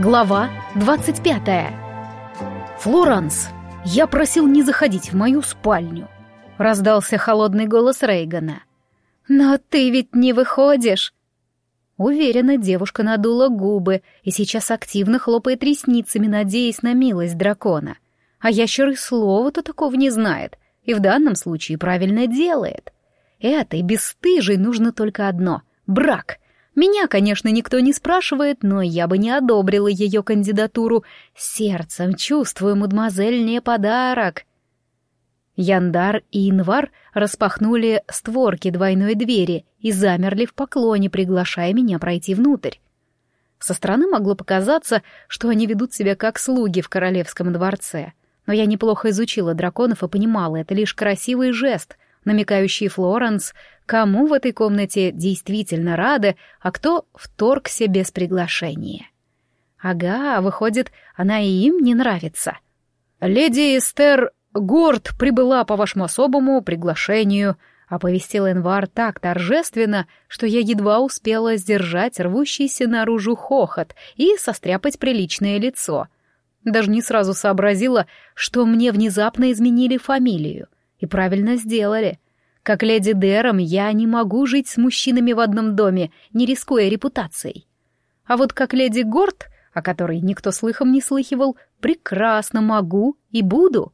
Глава 25 «Флоранс, я просил не заходить в мою спальню», — раздался холодный голос Рейгана. «Но ты ведь не выходишь!» Уверена, девушка надула губы и сейчас активно хлопает ресницами, надеясь на милость дракона. А ящер и слова-то такого не знает, и в данном случае правильно делает. Этой бесстыжей нужно только одно — брак — меня, конечно, никто не спрашивает, но я бы не одобрила ее кандидатуру. Сердцем чувствую, мадемуазель, не подарок. Яндар и Инвар распахнули створки двойной двери и замерли в поклоне, приглашая меня пройти внутрь. Со стороны могло показаться, что они ведут себя как слуги в королевском дворце. Но я неплохо изучила драконов и понимала, это лишь красивый жест, намекающий Флоренс, кому в этой комнате действительно рады, а кто вторгся без приглашения. Ага, выходит, она и им не нравится. «Леди Эстер Горд прибыла по вашему особому приглашению», — оповестил Энвар так торжественно, что я едва успела сдержать рвущийся наружу хохот и состряпать приличное лицо. Даже не сразу сообразила, что мне внезапно изменили фамилию. И правильно сделали — как леди Дэром я не могу жить с мужчинами в одном доме, не рискуя репутацией. А вот как леди Горд, о которой никто слыхом не слыхивал, прекрасно могу и буду.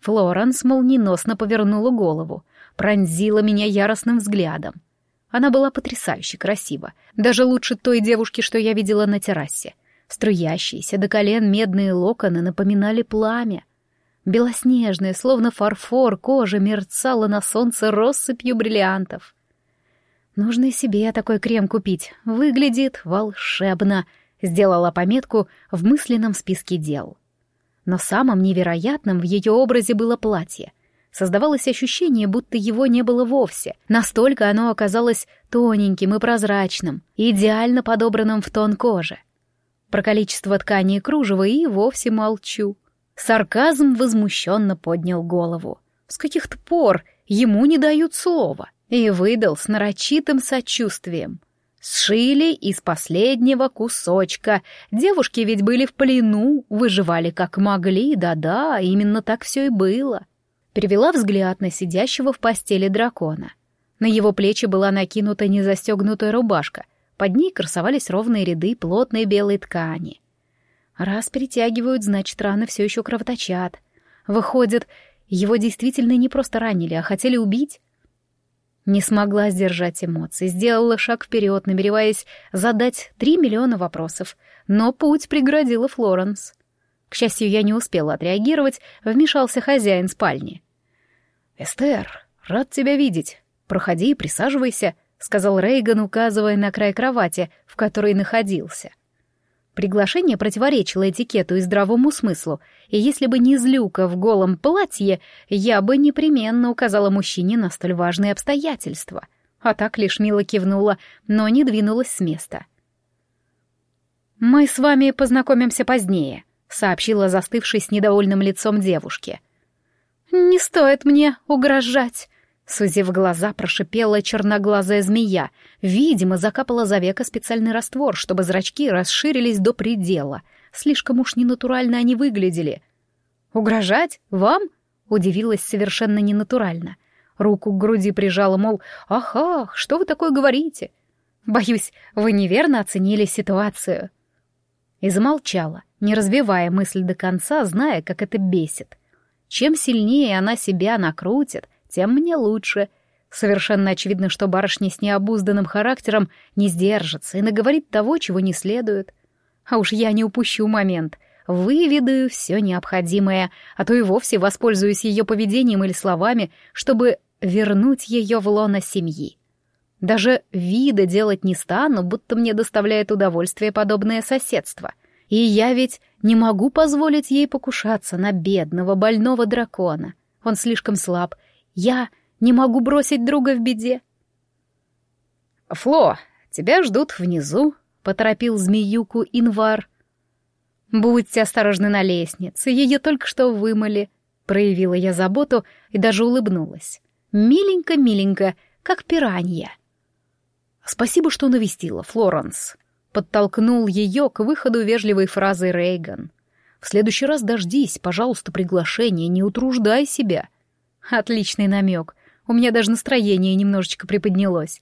Флоренс молниеносно повернула голову, пронзила меня яростным взглядом. Она была потрясающе красива, даже лучше той девушки, что я видела на террасе. Струящиеся до колен медные локоны напоминали пламя, Белоснежная, словно фарфор, кожа мерцала на солнце россыпью бриллиантов. Нужно и себе такой крем купить. Выглядит волшебно, сделала пометку в мысленном списке дел. Но самым невероятным в ее образе было платье. Создавалось ощущение, будто его не было вовсе. Настолько оно оказалось тоненьким и прозрачным, идеально подобранным в тон кожи. Про количество ткани и кружева и вовсе молчу. Сарказм возмущенно поднял голову. С каких-то пор ему не дают слова. И выдал с нарочитым сочувствием. Сшили из последнего кусочка. Девушки ведь были в плену, выживали как могли, да-да, именно так все и было. Перевела взгляд на сидящего в постели дракона. На его плечи была накинута незастегнутая рубашка, под ней красовались ровные ряды плотной белой ткани — Раз перетягивают, значит, раны все еще кровоточат. Выходит, его действительно не просто ранили, а хотели убить? Не смогла сдержать эмоций, сделала шаг вперед, намереваясь задать три миллиона вопросов, но путь преградила Флоренс. К счастью, я не успела отреагировать, вмешался хозяин спальни. «Эстер, рад тебя видеть. Проходи и присаживайся», — сказал Рейган, указывая на край кровати, в которой находился. Приглашение противоречило этикету и здравому смыслу, и если бы не злюка в голом платье, я бы непременно указала мужчине на столь важные обстоятельства. А так лишь мило кивнула, но не двинулась с места. «Мы с вами познакомимся позднее», — сообщила застывшей с недовольным лицом девушке. «Не стоит мне угрожать», Сузив глаза, прошипела черноглазая змея. Видимо, закапала за века специальный раствор, чтобы зрачки расширились до предела. Слишком уж ненатурально они выглядели. «Угрожать? Вам?» — удивилась совершенно ненатурально. Руку к груди прижала, мол, «Ах, что вы такое говорите?» «Боюсь, вы неверно оценили ситуацию». И замолчала, не развивая мысль до конца, зная, как это бесит. Чем сильнее она себя накрутит, тем мне лучше. Совершенно очевидно, что барышня с необузданным характером не сдержится и наговорит того, чего не следует. А уж я не упущу момент. Выведаю все необходимое, а то и вовсе воспользуюсь ее поведением или словами, чтобы вернуть ее в лоно семьи. Даже вида делать не стану, будто мне доставляет удовольствие подобное соседство. И я ведь не могу позволить ей покушаться на бедного больного дракона. Он слишком слаб я не могу бросить друга в беде. «Фло, тебя ждут внизу», — поторопил змеюку Инвар. «Будьте осторожны на лестнице, ее только что вымыли», — проявила я заботу и даже улыбнулась. «Миленько-миленько, как пиранья». «Спасибо, что навестила, Флоренс». Подтолкнул ее к выходу вежливой фразы Рейган. «В следующий раз дождись, пожалуйста, приглашение, не утруждай себя». Отличный намек. У меня даже настроение немножечко приподнялось.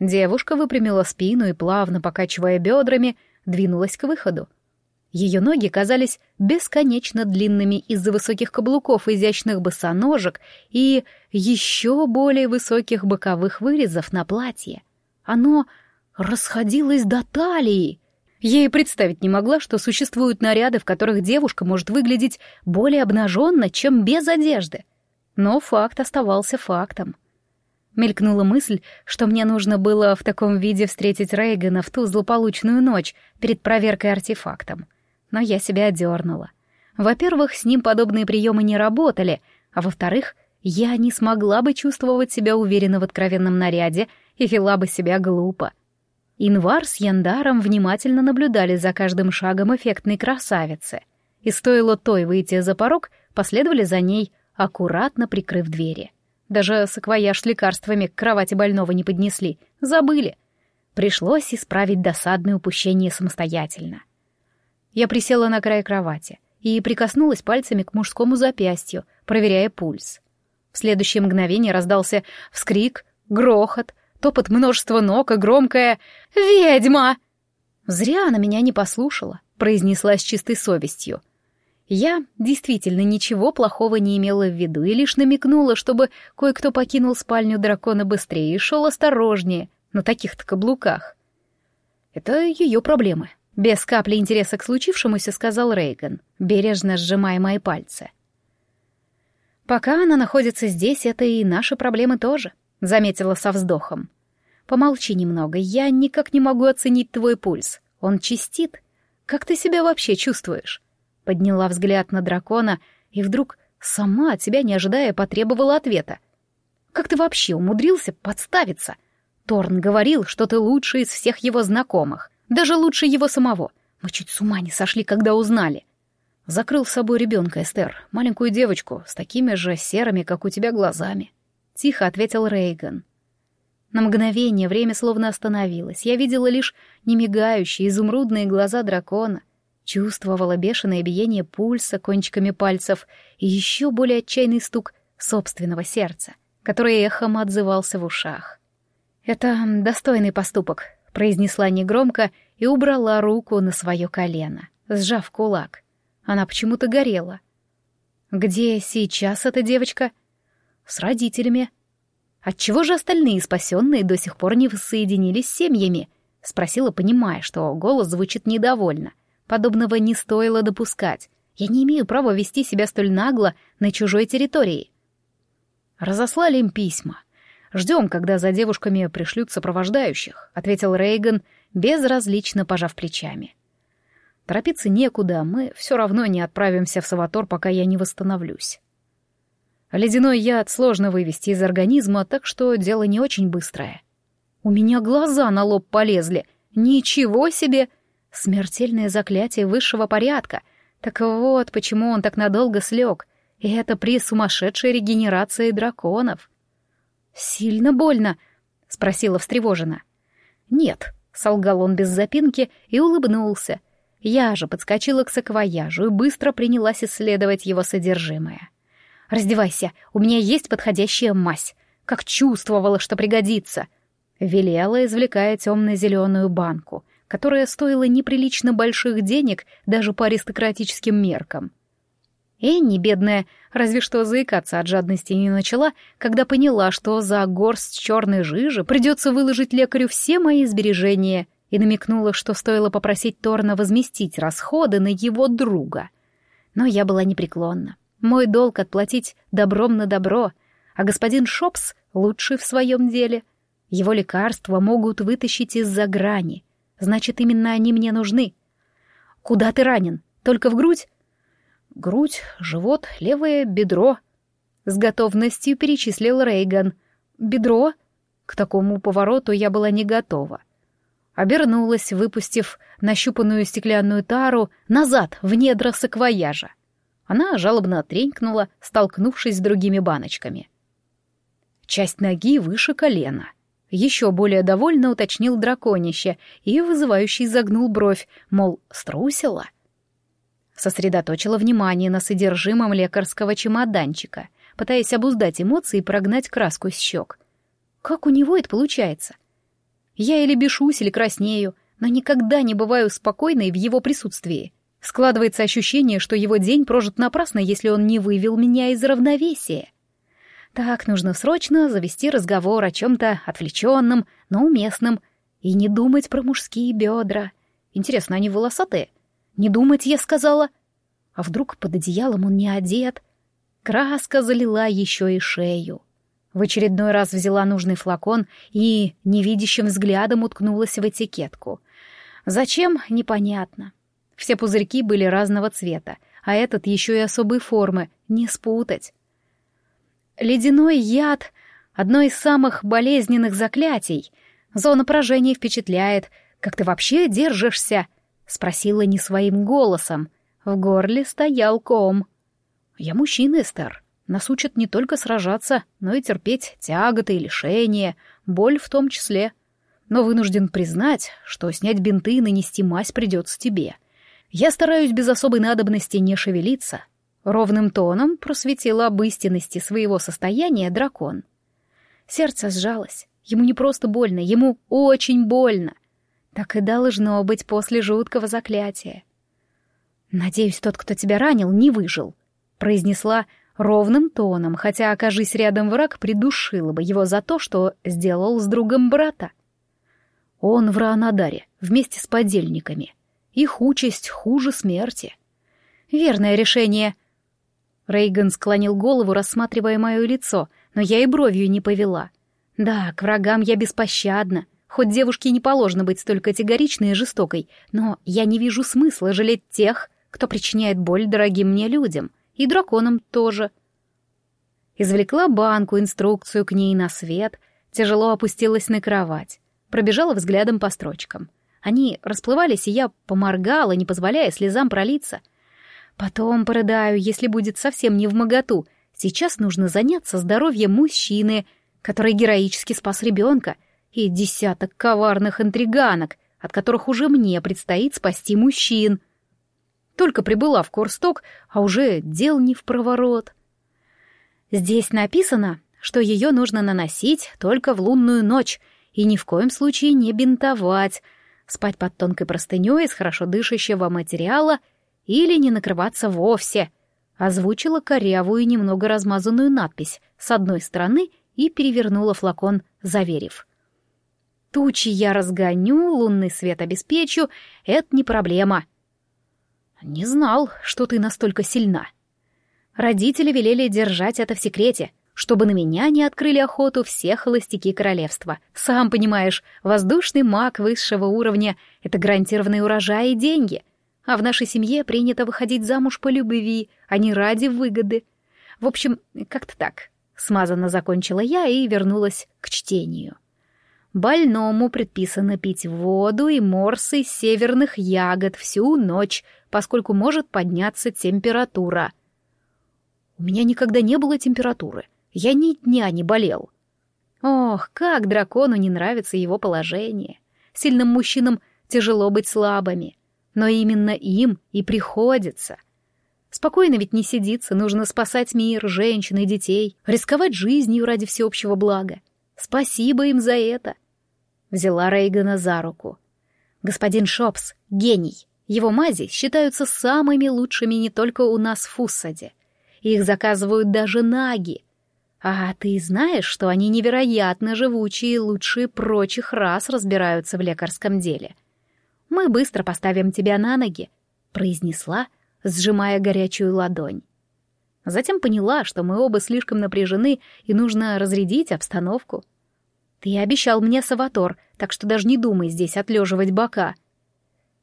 Девушка выпрямила спину и, плавно покачивая бедрами, двинулась к выходу. Ее ноги казались бесконечно длинными из-за высоких каблуков, изящных босоножек и еще более высоких боковых вырезов на платье. Оно расходилось до талии. И представить не могла, что существуют наряды, в которых девушка может выглядеть более обнаженно, чем без одежды. Но факт оставался фактом. Мелькнула мысль, что мне нужно было в таком виде встретить Рейгана в ту злополучную ночь перед проверкой артефактом. Но я себя одернула. Во-первых, с ним подобные приемы не работали, а во-вторых, я не смогла бы чувствовать себя уверенно в откровенном наряде и вела бы себя глупо. Инвар с Яндаром внимательно наблюдали за каждым шагом эффектной красавицы, и стоило той выйти за порог, последовали за ней, аккуратно прикрыв двери. Даже саквояж с лекарствами к кровати больного не поднесли. Забыли. Пришлось исправить досадное упущение самостоятельно. Я присела на край кровати и прикоснулась пальцами к мужскому запястью, проверяя пульс. В следующее мгновение раздался вскрик, грохот, топот множества ног и громкое «Ведьма!». Зря она меня не послушала, произнесла с чистой совестью — я действительно ничего плохого не имела в виду и лишь намекнула, чтобы кое-кто покинул спальню дракона быстрее и шел осторожнее на таких-то каблуках. Это ее проблемы. Без капли интереса к случившемуся сказал Рейган, бережно сжимая мои пальцы. «Пока она находится здесь, это и наши проблемы тоже», — заметила со вздохом. «Помолчи немного, я никак не могу оценить твой пульс. Он чистит. Как ты себя вообще чувствуешь?» Подняла взгляд на дракона и вдруг, сама от себя не ожидая, потребовала ответа. «Как ты вообще умудрился подставиться?» Торн говорил, что ты лучший из всех его знакомых, даже лучше его самого. Мы чуть с ума не сошли, когда узнали. Закрыл с собой ребенка, Эстер, маленькую девочку, с такими же серыми, как у тебя, глазами. Тихо ответил Рейган. На мгновение время словно остановилось. Я видела лишь немигающие изумрудные глаза дракона, Чувствовала бешеное биение пульса кончиками пальцев и еще более отчаянный стук собственного сердца, который эхом отзывался в ушах. «Это достойный поступок», — произнесла негромко и убрала руку на свое колено, сжав кулак. Она почему-то горела. «Где сейчас эта девочка?» «С родителями». «Отчего же остальные спасенные до сих пор не воссоединились с семьями?» — спросила, понимая, что голос звучит недовольно. Подобного не стоило допускать. Я не имею права вести себя столь нагло на чужой территории. Разослали им письма. Ждем, когда за девушками пришлют сопровождающих, ответил Рейган, безразлично пожав плечами. Торопиться некуда, мы все равно не отправимся в Саватор, пока я не восстановлюсь. Ледяной яд сложно вывести из организма, так что дело не очень быстрое. У меня глаза на лоб полезли. Ничего себе! Смертельное заклятие высшего порядка. Так вот, почему он так надолго слег. И это при сумасшедшей регенерации драконов. «Сильно больно?» — спросила встревоженно. «Нет», — солгал он без запинки и улыбнулся. Я же подскочила к саквояжу и быстро принялась исследовать его содержимое. «Раздевайся, у меня есть подходящая мазь. Как чувствовала, что пригодится!» Велела, извлекая темно-зеленую банку — которая стоила неприлично больших денег даже по аристократическим меркам. Энни, бедная, разве что заикаться от жадности не начала, когда поняла, что за горсть черной жижи придется выложить лекарю все мои сбережения, и намекнула, что стоило попросить Торна возместить расходы на его друга. Но я была непреклонна. Мой долг отплатить добром на добро, а господин Шопс лучший в своем деле. Его лекарства могут вытащить из-за грани — Значит, именно они мне нужны. Куда ты ранен? Только в грудь? Грудь, живот, левое бедро. С готовностью перечислил Рейган. Бедро? К такому повороту я была не готова. Обернулась, выпустив нащупанную стеклянную тару назад, в недра саквояжа. Она жалобно тренькнула, столкнувшись с другими баночками. Часть ноги выше колена. Еще более довольно уточнил драконище и вызывающий загнул бровь, мол, струсила. Сосредоточила внимание на содержимом лекарского чемоданчика, пытаясь обуздать эмоции и прогнать краску с щек. Как у него это получается? Я или бешусь, или краснею, но никогда не бываю спокойной в его присутствии. Складывается ощущение, что его день прожит напрасно, если он не вывел меня из равновесия. Так, нужно срочно завести разговор о чем-то отвлеченном, но уместном, и не думать про мужские бедра. Интересно, они волосатые? Не думать, я сказала. А вдруг под одеялом он не одет? Краска залила еще и шею. В очередной раз взяла нужный флакон и невидящим взглядом уткнулась в этикетку. Зачем, непонятно. Все пузырьки были разного цвета, а этот еще и особой формы, не спутать. Ледяной яд — одно из самых болезненных заклятий. Зона поражения впечатляет. Как ты вообще держишься? Спросила не своим голосом. В горле стоял ком. Я мужчина, Эстер. Нас учат не только сражаться, но и терпеть тяготы и лишения, боль в том числе. Но вынужден признать, что снять бинты и нанести мазь придется тебе. Я стараюсь без особой надобности не шевелиться. Ровным тоном просветила об истинности своего состояния дракон. Сердце сжалось. Ему не просто больно, ему очень больно. Так и должно быть после жуткого заклятия. «Надеюсь, тот, кто тебя ранил, не выжил», — произнесла ровным тоном, хотя, окажись рядом враг, придушила бы его за то, что сделал с другом брата. Он в Раанадаре, вместе с подельниками. Их участь хуже смерти. Верное решение. Рейган склонил голову, рассматривая мое лицо, но я и бровью не повела. Да, к врагам я беспощадна. Хоть девушке не положено быть столь категоричной и жестокой, но я не вижу смысла жалеть тех, кто причиняет боль дорогим мне людям — и драконам тоже. Извлекла банку, инструкцию к ней на свет, тяжело опустилась на кровать, пробежала взглядом по строчкам. Они расплывались, и я поморгала, не позволяя слезам пролиться. Потом порыдаю, если будет совсем не в моготу. Сейчас нужно заняться здоровьем мужчины, который героически спас ребенка, и десяток коварных интриганок, от которых уже мне предстоит спасти мужчин — только прибыла в Корсток, а уже дел не в проворот. Здесь написано, что ее нужно наносить только в лунную ночь и ни в коем случае не бинтовать, спать под тонкой простыней из хорошо дышащего материала или не накрываться вовсе. Озвучила корявую, немного размазанную надпись с одной стороны и перевернула флакон, заверив. «Тучи я разгоню, лунный свет обеспечу, это не проблема. «Не знал, что ты настолько сильна». Родители велели держать это в секрете, чтобы на меня не открыли охоту все холостяки королевства. Сам понимаешь, воздушный маг высшего уровня — это гарантированный урожай и деньги. А в нашей семье принято выходить замуж по любви, а не ради выгоды. В общем, как-то так. Смазанно закончила я и вернулась к чтению. Больному предписано пить воду и морсы северных ягод всю ночь, поскольку может подняться температура. У меня никогда не было температуры. Я ни дня не болел. Ох, как дракону не нравится его положение. Сильным мужчинам тяжело быть слабыми, но именно им и приходится. Спокойно ведь не сидится, нужно спасать мир, женщин и детей, рисковать жизнью ради всеобщего блага. Спасибо им за это. Взяла Рейгана за руку. Господин Шопс — гений. Его мази считаются самыми лучшими не только у нас в Фуссаде. Их заказывают даже наги. А ты знаешь, что они невероятно живучие и лучшие прочих рас разбираются в лекарском деле. Мы быстро поставим тебя на ноги, произнесла, сжимая горячую ладонь. Затем поняла, что мы оба слишком напряжены и нужно разрядить обстановку. Ты обещал мне Саватор, так что даже не думай здесь отлеживать бока.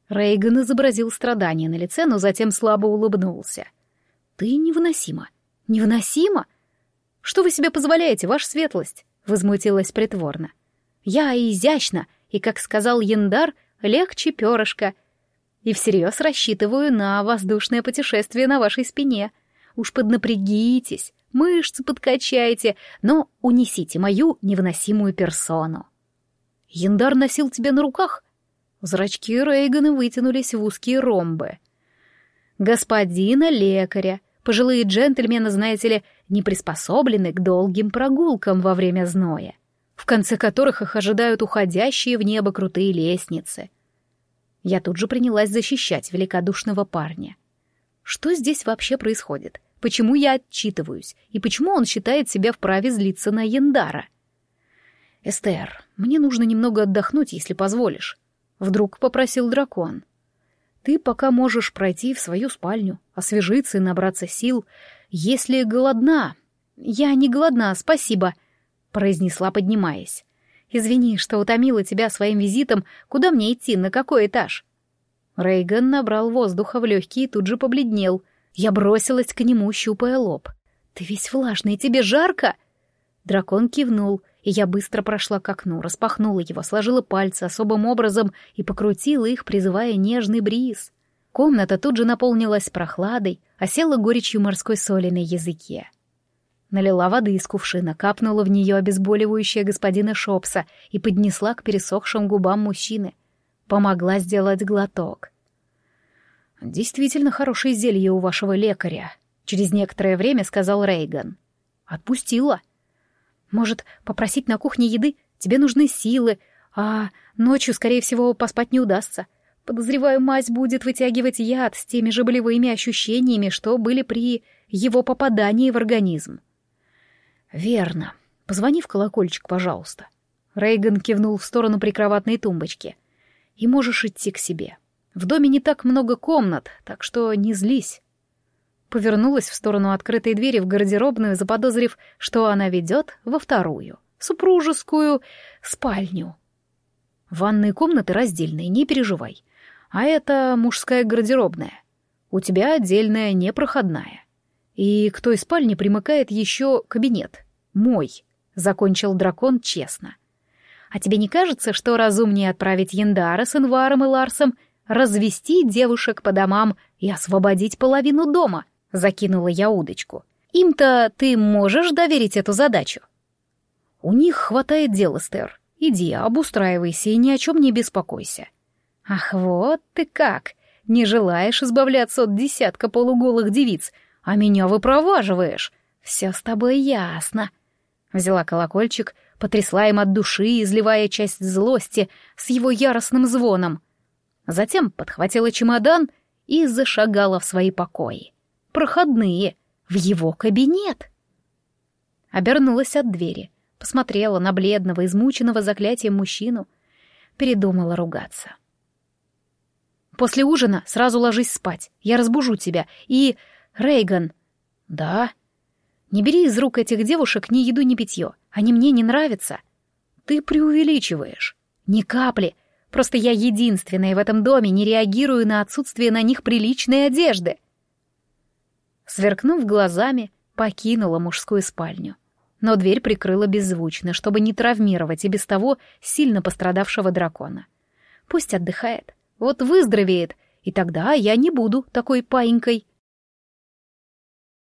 Рейган изобразил страдание на лице, но затем слабо улыбнулся. «Ты невыносима. Невыносима? Что вы себе позволяете, ваша светлость?» — возмутилась притворно. «Я изящна, и, как сказал Яндар, легче перышка. И всерьез рассчитываю на воздушное путешествие на вашей спине. Уж поднапрягитесь, мышцы подкачайте, но унесите мою невыносимую персону». Яндар носил тебя на руках?» Зрачки Рейгана вытянулись в узкие ромбы. «Господина лекаря, пожилые джентльмены, знаете ли, не приспособлены к долгим прогулкам во время зноя, в конце которых их ожидают уходящие в небо крутые лестницы». Я тут же принялась защищать великодушного парня. Что здесь вообще происходит? Почему я отчитываюсь? И почему он считает себя вправе злиться на Яндара? «Эстер, мне нужно немного отдохнуть, если позволишь», — вдруг попросил дракон. «Ты пока можешь пройти в свою спальню, освежиться и набраться сил, если голодна». «Я не голодна, спасибо», — произнесла, поднимаясь. «Извини, что утомила тебя своим визитом. Куда мне идти, на какой этаж?» Рейган набрал воздуха в легкие и тут же побледнел. Я бросилась к нему, щупая лоб. «Ты весь влажный, тебе жарко?» Дракон кивнул, и я быстро прошла к окну, распахнула его, сложила пальцы особым образом и покрутила их, призывая нежный бриз. Комната тут же наполнилась прохладой, осела горечью морской соли на языке. Налила воды из кувшина, капнула в нее обезболивающее господина Шопса и поднесла к пересохшим губам мужчины. Помогла сделать глоток. «Действительно хорошее зелье у вашего лекаря», — через некоторое время сказал Рейган. «Отпустила», может, попросить на кухне еды? Тебе нужны силы, а ночью, скорее всего, поспать не удастся. Подозреваю, мазь будет вытягивать яд с теми же болевыми ощущениями, что были при его попадании в организм. Верно. Позвони в колокольчик, пожалуйста. Рейган кивнул в сторону прикроватной тумбочки. И можешь идти к себе. В доме не так много комнат, так что не злись повернулась в сторону открытой двери в гардеробную, заподозрив, что она ведет во вторую, супружескую спальню. Ванные комнаты раздельные, не переживай. А это мужская гардеробная. У тебя отдельная, непроходная. И к той спальне примыкает еще кабинет. Мой, — закончил дракон честно. А тебе не кажется, что разумнее отправить Яндара с Инваром и Ларсом развести девушек по домам и освободить половину дома? — закинула я удочку. «Им-то ты можешь доверить эту задачу?» «У них хватает дела, Стер. Иди, обустраивайся и ни о чем не беспокойся». «Ах, вот ты как! Не желаешь избавляться от десятка полуголых девиц, а меня выпроваживаешь. Все с тобой ясно». Взяла колокольчик, потрясла им от души, изливая часть злости с его яростным звоном. Затем подхватила чемодан и зашагала в свои покои проходные, в его кабинет. Обернулась от двери, посмотрела на бледного, измученного заклятием мужчину, передумала ругаться. «После ужина сразу ложись спать, я разбужу тебя, и... Рейган...» «Да?» «Не бери из рук этих девушек ни еду, ни питье, они мне не нравятся». «Ты преувеличиваешь». «Ни капли, просто я единственная в этом доме не реагирую на отсутствие на них приличной одежды» сверкнув глазами, покинула мужскую спальню. Но дверь прикрыла беззвучно, чтобы не травмировать и без того сильно пострадавшего дракона. Пусть отдыхает, вот выздоровеет, и тогда я не буду такой паинькой.